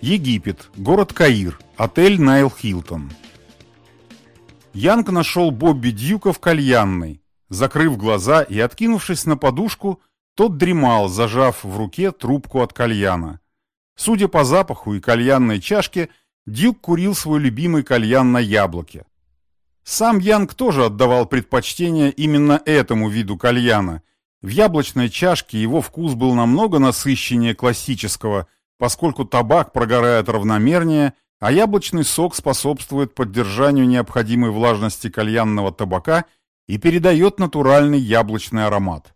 Египет, город Каир, отель Найл Хилтон. Янг нашел Бобби Дьюка в кальянной. Закрыв глаза и откинувшись на подушку, тот дремал, зажав в руке трубку от кальяна. Судя по запаху и кальянной чашке, Дьюк курил свой любимый кальян на яблоке. Сам Янг тоже отдавал предпочтение именно этому виду кальяна. В яблочной чашке его вкус был намного насыщеннее классического, поскольку табак прогорает равномернее, а яблочный сок способствует поддержанию необходимой влажности кальянного табака и передает натуральный яблочный аромат.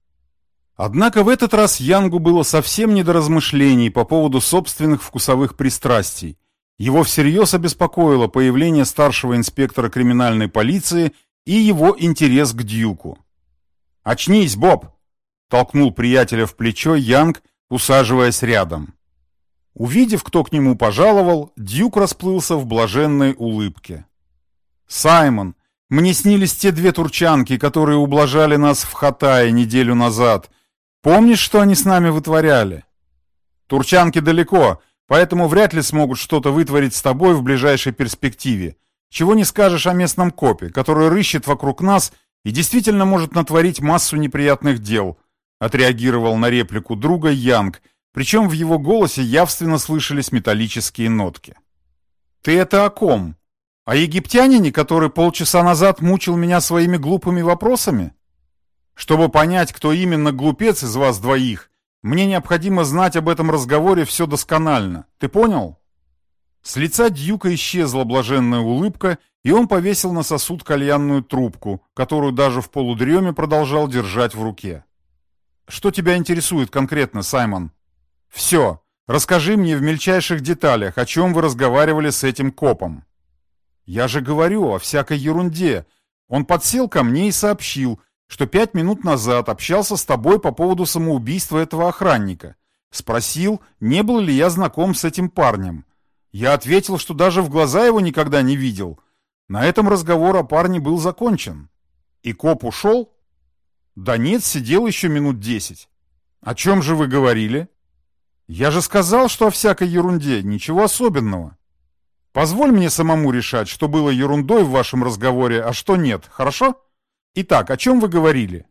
Однако в этот раз Янгу было совсем не до размышлений по поводу собственных вкусовых пристрастий. Его всерьез обеспокоило появление старшего инспектора криминальной полиции и его интерес к Дьюку. «Очнись, Боб!» – толкнул приятеля в плечо Янг, усаживаясь рядом. Увидев, кто к нему пожаловал, Дьюк расплылся в блаженной улыбке. «Саймон, мне снились те две турчанки, которые ублажали нас в Хатае неделю назад. Помнишь, что они с нами вытворяли? Турчанки далеко, поэтому вряд ли смогут что-то вытворить с тобой в ближайшей перспективе. Чего не скажешь о местном копе, который рыщет вокруг нас и действительно может натворить массу неприятных дел, отреагировал на реплику друга Янг, причем в его голосе явственно слышались металлические нотки. «Ты это о ком? О египтянине, который полчаса назад мучил меня своими глупыми вопросами?» Чтобы понять, кто именно глупец из вас двоих, мне необходимо знать об этом разговоре все досконально. Ты понял?» С лица Дьюка исчезла блаженная улыбка, и он повесил на сосуд кальянную трубку, которую даже в полудреме продолжал держать в руке. «Что тебя интересует конкретно, Саймон?» «Все. Расскажи мне в мельчайших деталях, о чем вы разговаривали с этим копом». «Я же говорю о всякой ерунде. Он подсел ко мне и сообщил, что пять минут назад общался с тобой по поводу самоубийства этого охранника. Спросил, не был ли я знаком с этим парнем. Я ответил, что даже в глаза его никогда не видел. На этом разговор о парне был закончен. И коп ушел? Да нет, сидел еще минут десять. О чем же вы говорили? Я же сказал, что о всякой ерунде, ничего особенного. Позволь мне самому решать, что было ерундой в вашем разговоре, а что нет, хорошо? Итак, о чем вы говорили?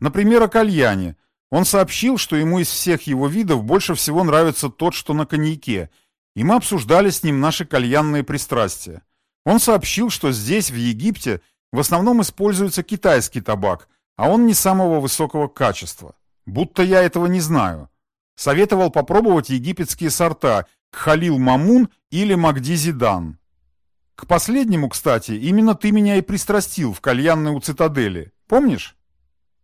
Например, о кальяне. Он сообщил, что ему из всех его видов больше всего нравится тот, что на коньяке, и мы обсуждали с ним наши кальянные пристрастия. Он сообщил, что здесь, в Египте, в основном используется китайский табак, а он не самого высокого качества. Будто я этого не знаю. Советовал попробовать египетские сорта Кхалил Мамун или Магди Зидан. К последнему, кстати, именно ты меня и пристрастил в кальянной у цитадели. Помнишь?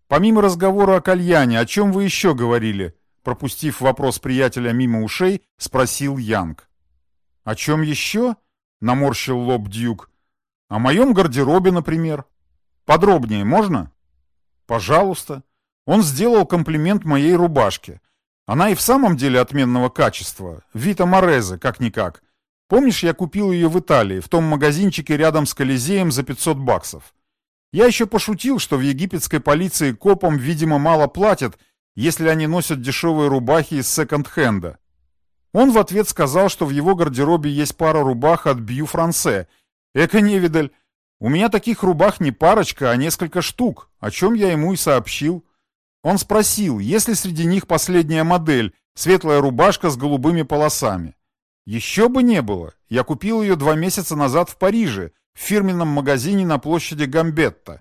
Помимо разговора о кальяне, о чем вы еще говорили? Пропустив вопрос приятеля мимо ушей, спросил Янг. О чем еще? Наморщил лоб Дьюк. О моем гардеробе, например. Подробнее можно? Пожалуйста. Он сделал комплимент моей рубашке. Она и в самом деле отменного качества. Вита Морезы, как-никак. Помнишь, я купил ее в Италии, в том магазинчике рядом с Колизеем за 500 баксов? Я еще пошутил, что в египетской полиции копам, видимо, мало платят, если они носят дешевые рубахи из секонд-хенда. Он в ответ сказал, что в его гардеробе есть пара рубах от Бью Франце. Эко невидаль. У меня таких рубах не парочка, а несколько штук, о чем я ему и сообщил. Он спросил, есть ли среди них последняя модель, светлая рубашка с голубыми полосами. Еще бы не было. Я купил ее два месяца назад в Париже, в фирменном магазине на площади Гамбетта.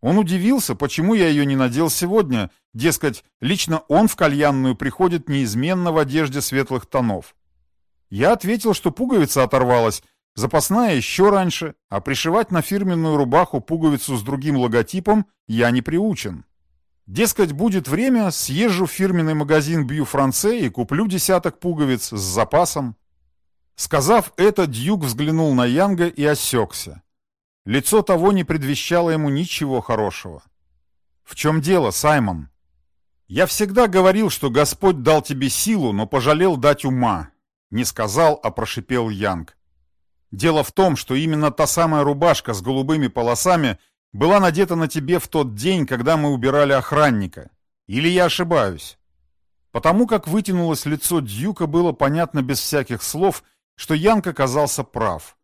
Он удивился, почему я ее не надел сегодня, дескать, лично он в кальянную приходит неизменно в одежде светлых тонов. Я ответил, что пуговица оторвалась, запасная еще раньше, а пришивать на фирменную рубаху пуговицу с другим логотипом я не приучен. Дескать, будет время, съезжу в фирменный магазин Бью Франце и куплю десяток пуговиц с запасом. Сказав это, Дьюк взглянул на Янга и осекся. Лицо того не предвещало ему ничего хорошего. «В чем дело, Саймон?» «Я всегда говорил, что Господь дал тебе силу, но пожалел дать ума». Не сказал, а прошипел Янг. «Дело в том, что именно та самая рубашка с голубыми полосами была надета на тебе в тот день, когда мы убирали охранника. Или я ошибаюсь? Потому как вытянулось лицо Дьюка, было понятно без всяких слов, что Янг оказался прав.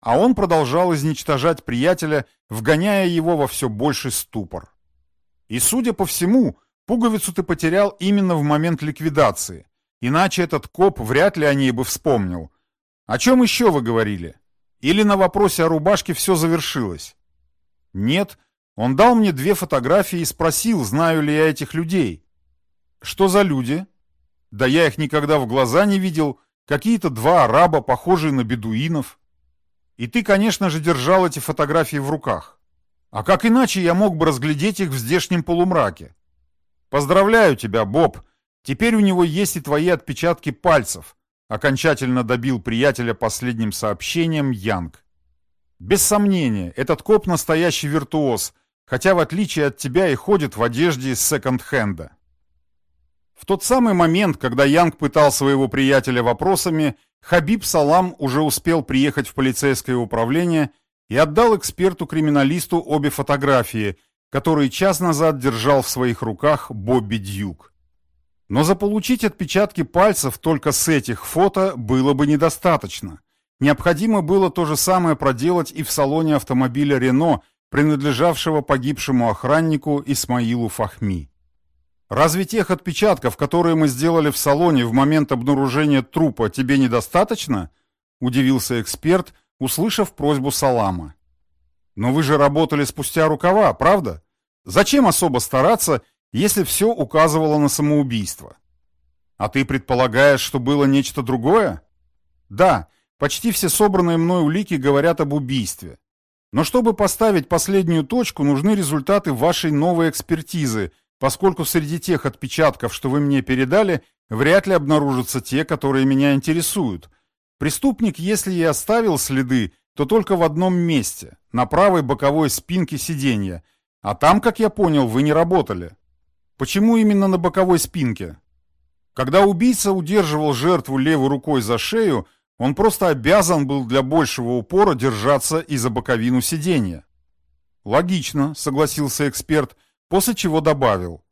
А он продолжал изничтожать приятеля, вгоняя его во все больший ступор. И, судя по всему, пуговицу ты потерял именно в момент ликвидации, иначе этот коп вряд ли о ней бы вспомнил. О чем еще вы говорили? Или на вопросе о рубашке все завершилось? Нет, он дал мне две фотографии и спросил, знаю ли я этих людей. Что за люди? Да я их никогда в глаза не видел. Какие-то два араба, похожие на бедуинов. И ты, конечно же, держал эти фотографии в руках. А как иначе я мог бы разглядеть их в здешнем полумраке? Поздравляю тебя, Боб. Теперь у него есть и твои отпечатки пальцев. Окончательно добил приятеля последним сообщением Янг. Без сомнения, этот коп настоящий виртуоз, хотя в отличие от тебя и ходит в одежде из секонд-хенда. В тот самый момент, когда Янг пытал своего приятеля вопросами, Хабиб Салам уже успел приехать в полицейское управление и отдал эксперту-криминалисту обе фотографии, которые час назад держал в своих руках Бобби Дьюк. Но заполучить отпечатки пальцев только с этих фото было бы недостаточно. Необходимо было то же самое проделать и в салоне автомобиля «Рено», принадлежавшего погибшему охраннику Исмаилу Фахми. Разве тех отпечатков, которые мы сделали в салоне в момент обнаружения трупа, тебе недостаточно? Удивился эксперт, услышав просьбу Салама. Но вы же работали спустя рукава, правда? Зачем особо стараться, если все указывало на самоубийство? А ты предполагаешь, что было нечто другое? Да, почти все собранные мной улики говорят об убийстве. Но чтобы поставить последнюю точку, нужны результаты вашей новой экспертизы, поскольку среди тех отпечатков, что вы мне передали, вряд ли обнаружатся те, которые меня интересуют. Преступник, если и оставил следы, то только в одном месте, на правой боковой спинке сиденья, а там, как я понял, вы не работали. Почему именно на боковой спинке? Когда убийца удерживал жертву левой рукой за шею, он просто обязан был для большего упора держаться и за боковину сиденья. «Логично», — согласился эксперт, — после чего добавил.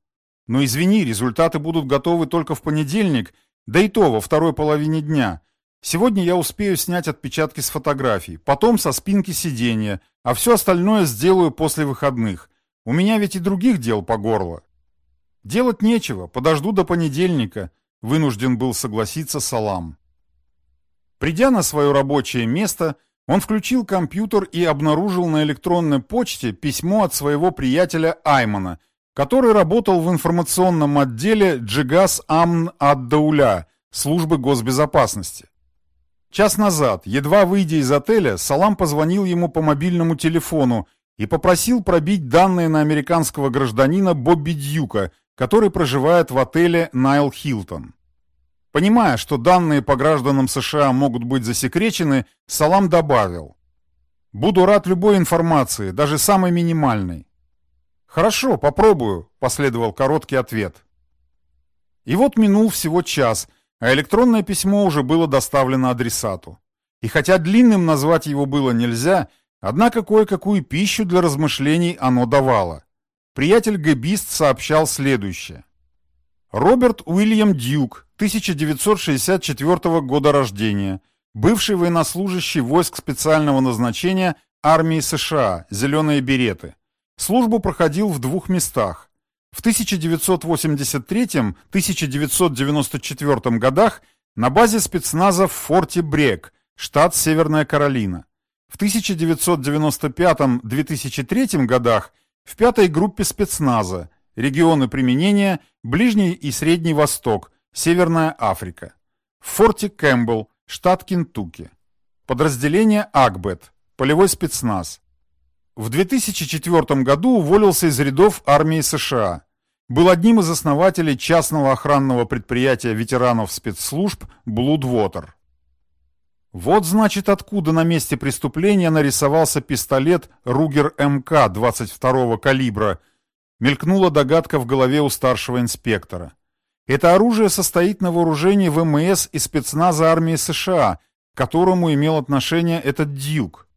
«Но извини, результаты будут готовы только в понедельник, да и то во второй половине дня. Сегодня я успею снять отпечатки с фотографий, потом со спинки сиденья, а все остальное сделаю после выходных. У меня ведь и других дел по горло». «Делать нечего, подожду до понедельника», — вынужден был согласиться Салам. Придя на свое рабочее место, он включил компьютер и обнаружил на электронной почте письмо от своего приятеля Аймана, который работал в информационном отделе Джигас Амн ад-Дауля, службы госбезопасности. Час назад, едва выйдя из отеля, Салам позвонил ему по мобильному телефону и попросил пробить данные на американского гражданина Бобби Дьюка, который проживает в отеле Найл Хилтон. Понимая, что данные по гражданам США могут быть засекречены, Салам добавил. «Буду рад любой информации, даже самой минимальной». «Хорошо, попробую», — последовал короткий ответ. И вот минул всего час, а электронное письмо уже было доставлено адресату. И хотя длинным назвать его было нельзя, однако кое-какую пищу для размышлений оно давало. Приятель Гэбист сообщал следующее. Роберт Уильям Дьюк, 1964 года рождения, бывший военнослужащий войск специального назначения армии США, зеленые береты. Службу проходил в двух местах. В 1983-1994 годах на базе спецназа в форте Брек, штат Северная Каролина. В 1995-2003 годах в пятой группе спецназа, Регионы применения – Ближний и Средний Восток, Северная Африка. В форте Кэмпбелл, штат Кентукки. Подразделение Акбет, полевой спецназ. В 2004 году уволился из рядов армии США. Был одним из основателей частного охранного предприятия ветеранов спецслужб Bloodwater. Вот значит откуда на месте преступления нарисовался пистолет Ругер МК 22 калибра – Мелькнула догадка в голове у старшего инспектора. Это оружие состоит на вооружении ВМС и спецназа армии США, к которому имел отношение этот дюк.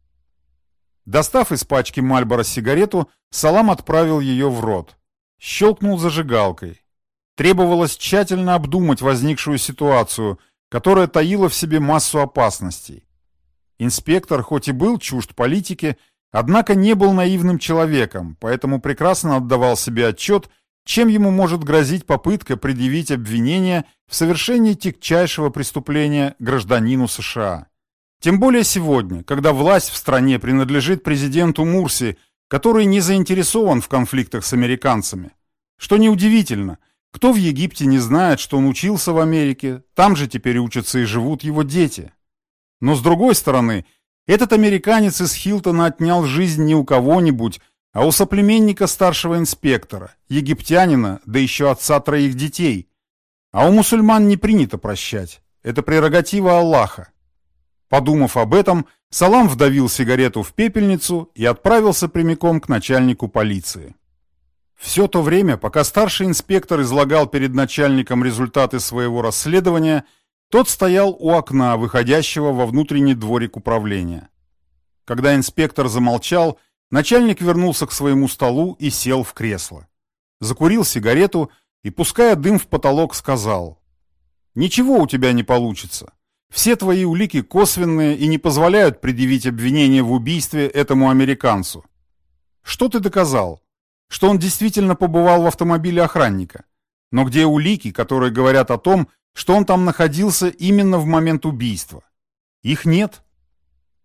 Достав из пачки Мальбора сигарету, Салам отправил ее в рот. Щелкнул зажигалкой. Требовалось тщательно обдумать возникшую ситуацию, которая таила в себе массу опасностей. Инспектор, хоть и был чужд политики, однако не был наивным человеком, поэтому прекрасно отдавал себе отчет, чем ему может грозить попытка предъявить обвинение в совершении тягчайшего преступления гражданину США. Тем более сегодня, когда власть в стране принадлежит президенту Мурси, который не заинтересован в конфликтах с американцами. Что неудивительно, кто в Египте не знает, что он учился в Америке, там же теперь учатся и живут его дети. Но с другой стороны, этот американец из Хилтона отнял жизнь не у кого-нибудь, а у соплеменника старшего инспектора, египтянина, да еще отца троих детей. А у мусульман не принято прощать. Это прерогатива Аллаха. Подумав об этом, Салам вдавил сигарету в пепельницу и отправился прямиком к начальнику полиции. Все то время, пока старший инспектор излагал перед начальником результаты своего расследования, тот стоял у окна, выходящего во внутренний дворик управления. Когда инспектор замолчал, начальник вернулся к своему столу и сел в кресло. Закурил сигарету и, пуская дым в потолок, сказал, «Ничего у тебя не получится. Все твои улики косвенные и не позволяют предъявить обвинение в убийстве этому американцу. Что ты доказал? Что он действительно побывал в автомобиле охранника. Но где улики, которые говорят о том, что он там находился именно в момент убийства? Их нет.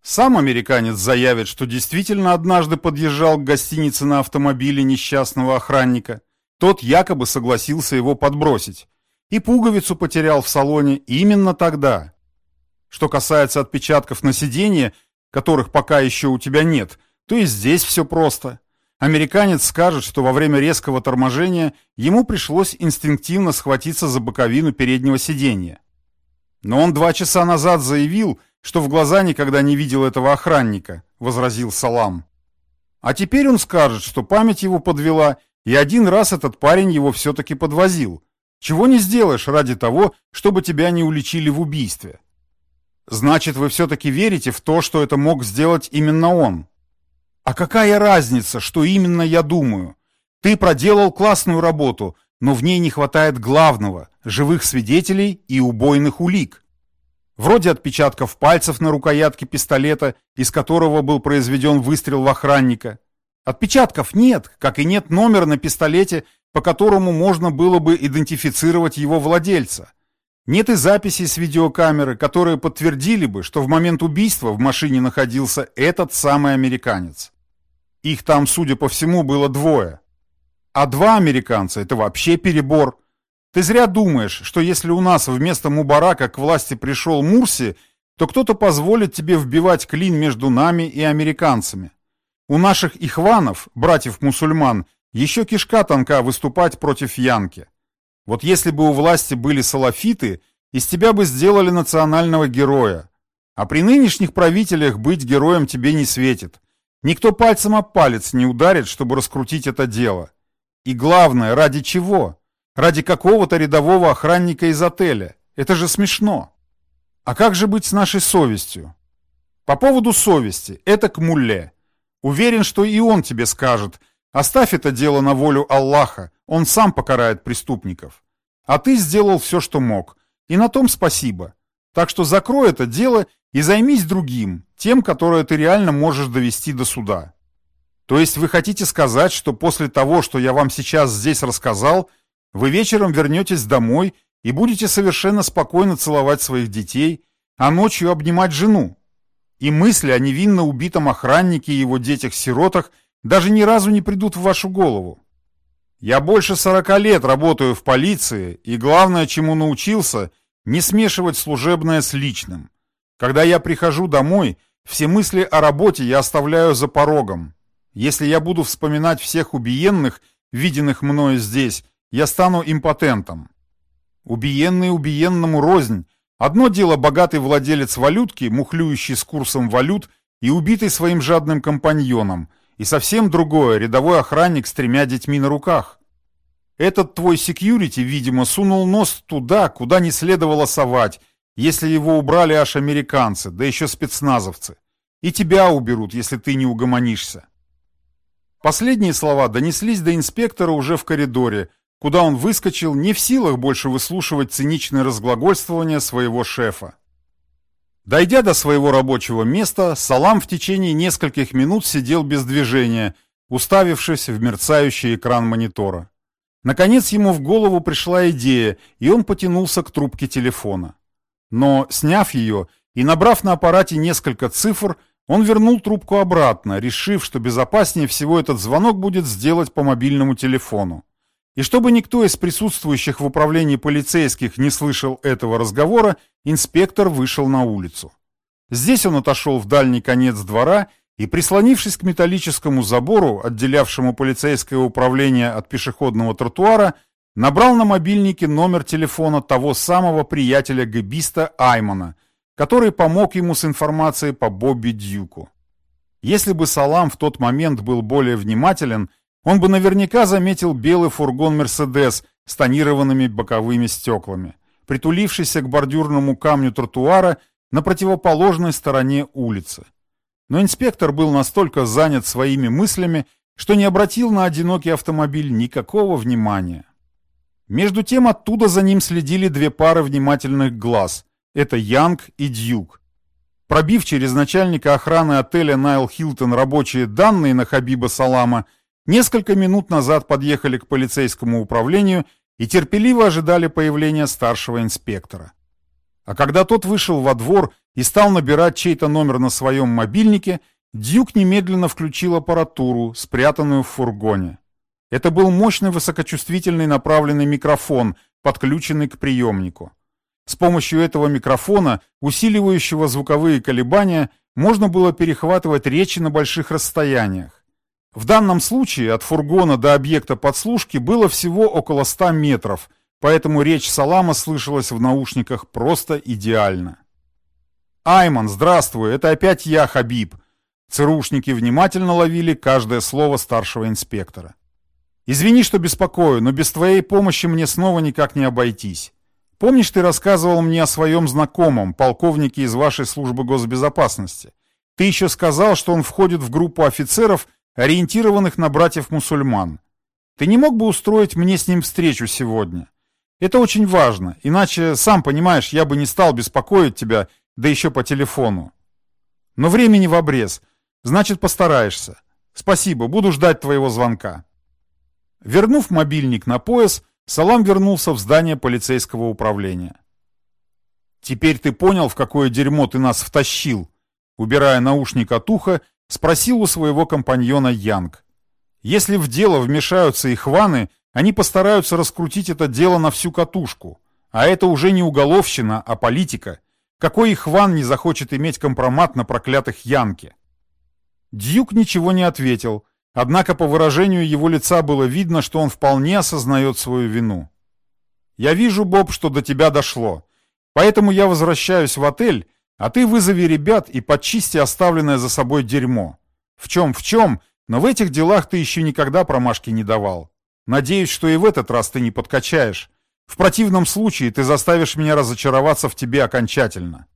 Сам американец заявит, что действительно однажды подъезжал к гостинице на автомобиле несчастного охранника. Тот якобы согласился его подбросить. И пуговицу потерял в салоне именно тогда, что касается отпечатков на сиденье, которых пока еще у тебя нет, то и здесь все просто. Американец скажет, что во время резкого торможения ему пришлось инстинктивно схватиться за боковину переднего сиденья. Но он два часа назад заявил, что в глаза никогда не видел этого охранника, возразил Салам. А теперь он скажет, что память его подвела, и один раз этот парень его все-таки подвозил. Чего не сделаешь ради того, чтобы тебя не уличили в убийстве. Значит, вы все-таки верите в то, что это мог сделать именно он? А какая разница, что именно я думаю? Ты проделал классную работу, но в ней не хватает главного – живых свидетелей и убойных улик. Вроде отпечатков пальцев на рукоятке пистолета, из которого был произведен выстрел в охранника. Отпечатков нет, как и нет номера на пистолете, по которому можно было бы идентифицировать его владельца. Нет и записей с видеокамеры, которые подтвердили бы, что в момент убийства в машине находился этот самый американец. Их там, судя по всему, было двое. А два американца – это вообще перебор. Ты зря думаешь, что если у нас вместо Мубарака к власти пришел Мурси, то кто-то позволит тебе вбивать клин между нами и американцами. У наших ихванов, братьев-мусульман, еще кишка тонка выступать против Янки. Вот если бы у власти были салафиты, из тебя бы сделали национального героя. А при нынешних правителях быть героем тебе не светит. Никто пальцем об палец не ударит, чтобы раскрутить это дело. И главное, ради чего? Ради какого-то рядового охранника из отеля. Это же смешно. А как же быть с нашей совестью? По поводу совести, это к мулле. Уверен, что и он тебе скажет, оставь это дело на волю Аллаха, он сам покарает преступников. А ты сделал все, что мог. И на том спасибо. Так что закрой это дело и займись другим, тем, которое ты реально можешь довести до суда. То есть вы хотите сказать, что после того, что я вам сейчас здесь рассказал, вы вечером вернетесь домой и будете совершенно спокойно целовать своих детей, а ночью обнимать жену. И мысли о невинно убитом охраннике и его детях-сиротах даже ни разу не придут в вашу голову. Я больше сорока лет работаю в полиции, и главное, чему научился, не смешивать служебное с личным. Когда я прихожу домой, все мысли о работе я оставляю за порогом. Если я буду вспоминать всех убиенных, виденных мною здесь, я стану импотентом. Убиенный убиенному рознь. Одно дело богатый владелец валютки, мухлюющий с курсом валют и убитый своим жадным компаньоном – и совсем другое – рядовой охранник с тремя детьми на руках. Этот твой секьюрити, видимо, сунул нос туда, куда не следовало совать, если его убрали аж американцы, да еще спецназовцы. И тебя уберут, если ты не угомонишься. Последние слова донеслись до инспектора уже в коридоре, куда он выскочил, не в силах больше выслушивать циничное разглагольствование своего шефа. Дойдя до своего рабочего места, Салам в течение нескольких минут сидел без движения, уставившись в мерцающий экран монитора. Наконец ему в голову пришла идея, и он потянулся к трубке телефона. Но, сняв ее и набрав на аппарате несколько цифр, он вернул трубку обратно, решив, что безопаснее всего этот звонок будет сделать по мобильному телефону. И чтобы никто из присутствующих в управлении полицейских не слышал этого разговора, инспектор вышел на улицу. Здесь он отошел в дальний конец двора и, прислонившись к металлическому забору, отделявшему полицейское управление от пешеходного тротуара, набрал на мобильнике номер телефона того самого приятеля-гэбиста Аймана, который помог ему с информацией по Бобби Дьюку. Если бы Салам в тот момент был более внимателен, он бы наверняка заметил белый фургон «Мерседес» с тонированными боковыми стеклами, притулившийся к бордюрному камню тротуара на противоположной стороне улицы. Но инспектор был настолько занят своими мыслями, что не обратил на одинокий автомобиль никакого внимания. Между тем оттуда за ним следили две пары внимательных глаз. Это Янг и Дьюк. Пробив через начальника охраны отеля Найл Хилтон рабочие данные на Хабиба Салама, несколько минут назад подъехали к полицейскому управлению и терпеливо ожидали появления старшего инспектора. А когда тот вышел во двор и стал набирать чей-то номер на своем мобильнике, Дьюк немедленно включил аппаратуру, спрятанную в фургоне. Это был мощный высокочувствительный направленный микрофон, подключенный к приемнику. С помощью этого микрофона, усиливающего звуковые колебания, можно было перехватывать речи на больших расстояниях. В данном случае от фургона до объекта подслушки было всего около 100 метров, поэтому речь Салама слышалась в наушниках просто идеально. «Айман, здравствуй, это опять я, Хабиб». ЦРУшники внимательно ловили каждое слово старшего инспектора. «Извини, что беспокою, но без твоей помощи мне снова никак не обойтись. Помнишь, ты рассказывал мне о своем знакомом, полковнике из вашей службы госбезопасности? Ты еще сказал, что он входит в группу офицеров, ориентированных на братьев-мусульман. Ты не мог бы устроить мне с ним встречу сегодня? Это очень важно, иначе, сам понимаешь, я бы не стал беспокоить тебя, да еще по телефону. Но времени в обрез, значит постараешься. Спасибо, буду ждать твоего звонка. Вернув мобильник на пояс, Салам вернулся в здание полицейского управления. «Теперь ты понял, в какое дерьмо ты нас втащил?» Убирая наушник от уха, Спросил у своего компаньона Янг. Если в дело вмешаются их ваны, они постараются раскрутить это дело на всю катушку. А это уже не уголовщина, а политика. Какой их ван не захочет иметь компромат на проклятых Янке? Дьюк ничего не ответил, однако по выражению его лица было видно, что он вполне осознает свою вину. «Я вижу, Боб, что до тебя дошло. Поэтому я возвращаюсь в отель а ты вызови ребят и подчисти оставленное за собой дерьмо. В чем, в чем, но в этих делах ты еще никогда промашки не давал. Надеюсь, что и в этот раз ты не подкачаешь. В противном случае ты заставишь меня разочароваться в тебе окончательно.